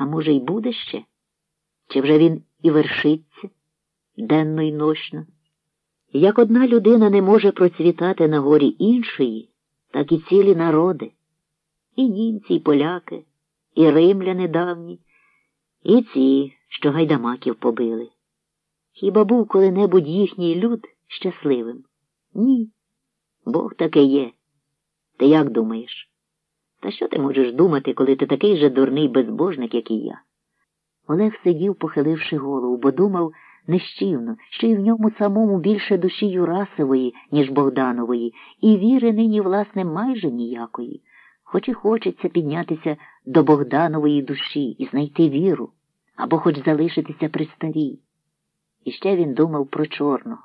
А може, й буде ще? Чи вже він і вершиться денно й нощно? Як одна людина не може процвітати на горі іншої, так і цілі народи, і німці, і поляки, і римляни давні, і ці, що гайдамаків побили. Хіба був коли-небудь їхній люд щасливим? Ні. Бог таке є. Ти як думаєш? Та що ти можеш думати, коли ти такий же дурний безбожник, як і я? Олег сидів, похиливши голову, бо думав нещівно, що і в ньому самому більше душі Юрасової, ніж Богданової, і віри нині, власне, майже ніякої, хоч і хочеться піднятися до Богданової душі і знайти віру, або хоч залишитися при старій. І ще він думав про чорного.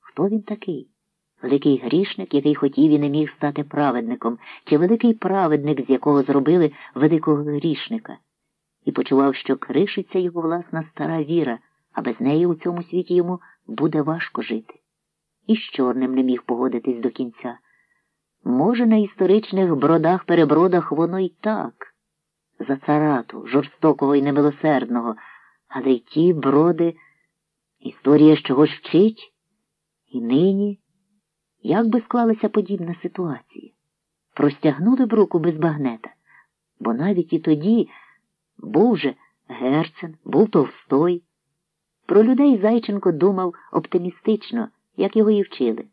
Хто він такий? Великий грішник, який хотів і не міг стати праведником, чи великий праведник, з якого зробили великого грішника, і почував, що кришиться його власна стара віра, а без неї у цьому світі йому буде важко жити. І з чорним не міг погодитись до кінця. Може, на історичних бродах-перебродах воно й так, за царату, жорстокого і немилосердного, але й ті броди історія чогось вчить, і нині. Як би склалася подібна ситуація? Простягнули б руку без багнета, бо навіть і тоді був же Герцен, був Товстой. Про людей Зайченко думав оптимістично, як його і вчили.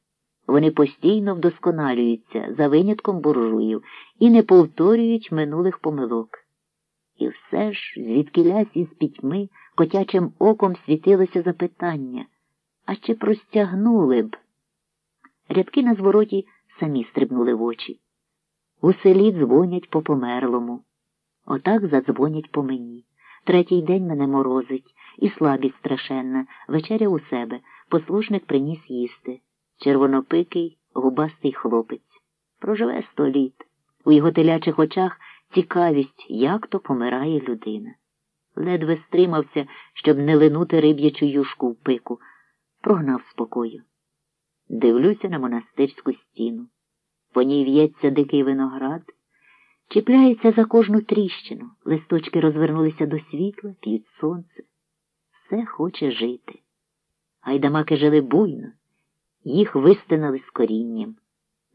Вони постійно вдосконалюються за винятком буржуїв і не повторюють минулих помилок. І все ж, звідкилясь із пітьми, котячим оком світилося запитання, а чи простягнули б? Рядки на звороті самі стрибнули в очі. У селі дзвонять по померлому. Отак задзвонять по мені. Третій день мене морозить, і слабість страшенна, вечеря у себе, послушник приніс їсти. Червонопикий, губастий хлопець. Проживе сто літ. У його телячих очах цікавість, як то помирає людина. Ледве стримався, щоб не линути риб'ячу юшку в пику, прогнав спокою. Дивлюся на монастирську стіну. По ній в'ється дикий виноград, чіпляється за кожну тріщину, листочки розвернулися до світла, п'ють сонце. Все хоче жити. Гайдамаки жили буйно, їх вистинали з корінням,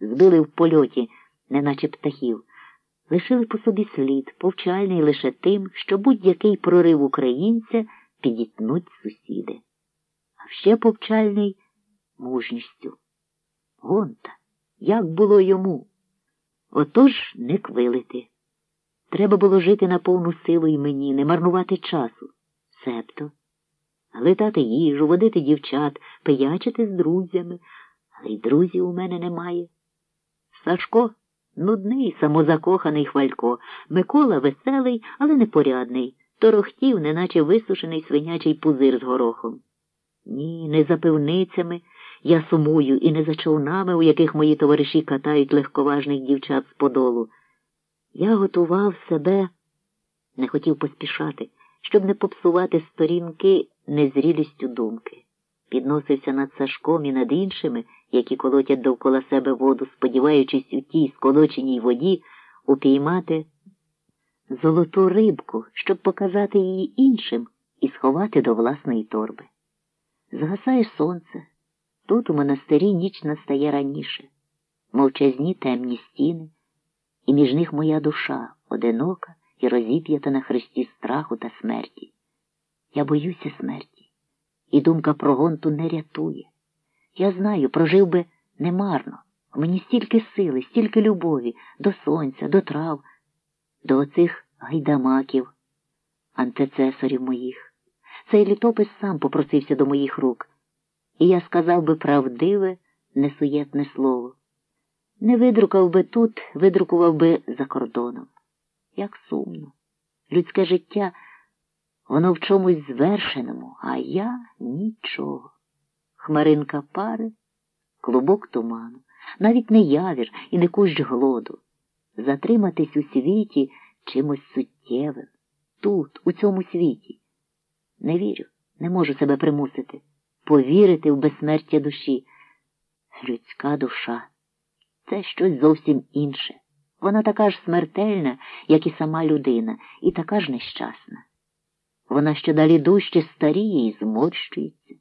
збили в польоті, неначе птахів, лишили по собі слід, повчальний лише тим, що будь-який прорив українця підітнуть сусіди. А ще повчальний мужністю. Гонта, як було йому? Отож не квилити. Треба було жити на повну силу і мені, не марнувати часу, себто, глитати їжу, водити дівчат, пиячити з друзями, але й друзів у мене немає. Сашко нудний, самозакоханий хвалько, Микола веселий, але непорядний, торохтів, неначе висушений свинячий пузир з горохом. Ні, не за пивницями. Я сумую і не за човнами, у яких мої товариші катають легковажних дівчат з подолу. Я готував себе, не хотів поспішати, щоб не попсувати сторінки незрілістю думки. Підносився над Сашком і над іншими, які колотять довкола себе воду, сподіваючись у тій сколоченій воді упіймати золоту рибку, щоб показати її іншим і сховати до власної торби. Згасає сонце. Тут у монастирі ніч настає раніше, мовчазні темні стіни, і між них моя душа, одинока і розіп'ята на хресті страху та смерті. Я боюся смерті, і думка про гонту не рятує. Я знаю, прожив би немарно. У мені стільки сили, стільки любові до сонця, до трав, до оцих гайдамаків, антецесорів моїх. Цей літопис сам попросився до моїх рук і я сказав би правдиве, несуєтне слово. Не видрукав би тут, видрукував би за кордоном. Як сумно. Людське життя, воно в чомусь звершеному, а я нічого. Хмаринка пари, клубок туману, навіть не явір і не кущ глоду. Затриматись у світі чимось суттєвим, тут, у цьому світі. Не вірю, не можу себе примусити повірити в безсмертя душі. Людська душа це щось зовсім інше. Вона така ж смертельна, як і сама людина, і така ж нещасна. Вона що далі дужче старіє і зморщується.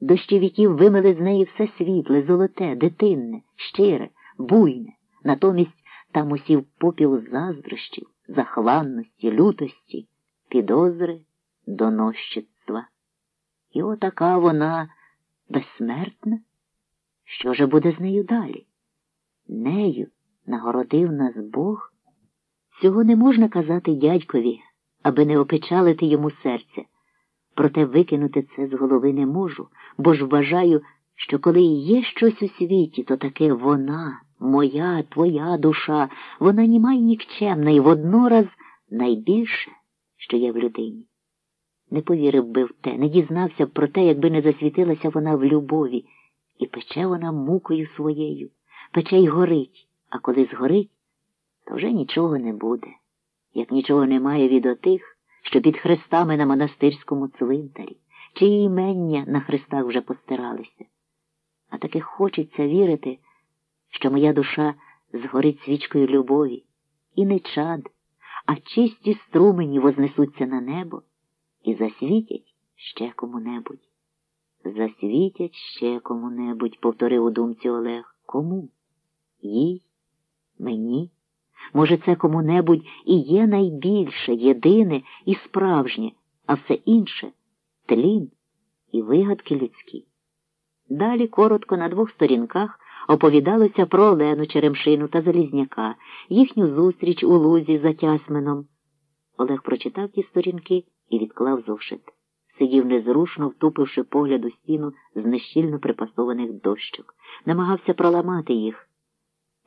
Дощі віків вимили з неї все світле, золоте, дитинне, щире, буйне, натомість там усів попіл заздрощів, захланності, лютості, підозри, донощицтва. І отака вона безсмертна. Що же буде з нею далі? Нею нагородив нас Бог. Цього не можна казати дядькові, аби не опечалити йому серце. Проте викинути це з голови не можу, бо ж вважаю, що коли є щось у світі, то таке вона, моя, твоя душа, вона німа й нікчемна і воднораз найбільше, що є в людині. Не повірив би в те, не дізнався б про те, якби не засвітилася вона в любові, і пече вона мукою своєю, пече й горить, а коли згорить, то вже нічого не буде, як нічого немає від отих, що під хрестами на монастирському цвинтарі, чиї імення на хрестах вже постиралися. А таки хочеться вірити, що моя душа згорить свічкою любові, і не чад, а чисті струмені вознесуться на небо і засвітять ще кому-небудь. Засвітять ще кому-небудь, повторив у думці Олег. Кому? Їй? Мені? Може, це кому-небудь і є найбільше, єдине і справжнє, а все інше тлін і вигадки людські. Далі коротко на двох сторінках оповідалося про Олену Черемшину та Залізняка, їхню зустріч у лузі за Тясменом. Олег прочитав ті сторінки і відклав зошит. Сидів незрушно, втупивши погляд у стіну з нещільно припасованих дощок, намагався проламати їх.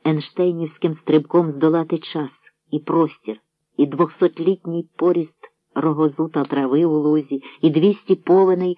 Енштейнівським стрибком здолати час і простір, і двохсотлітній поріст рогозу та трави у лузі, і двісті повеней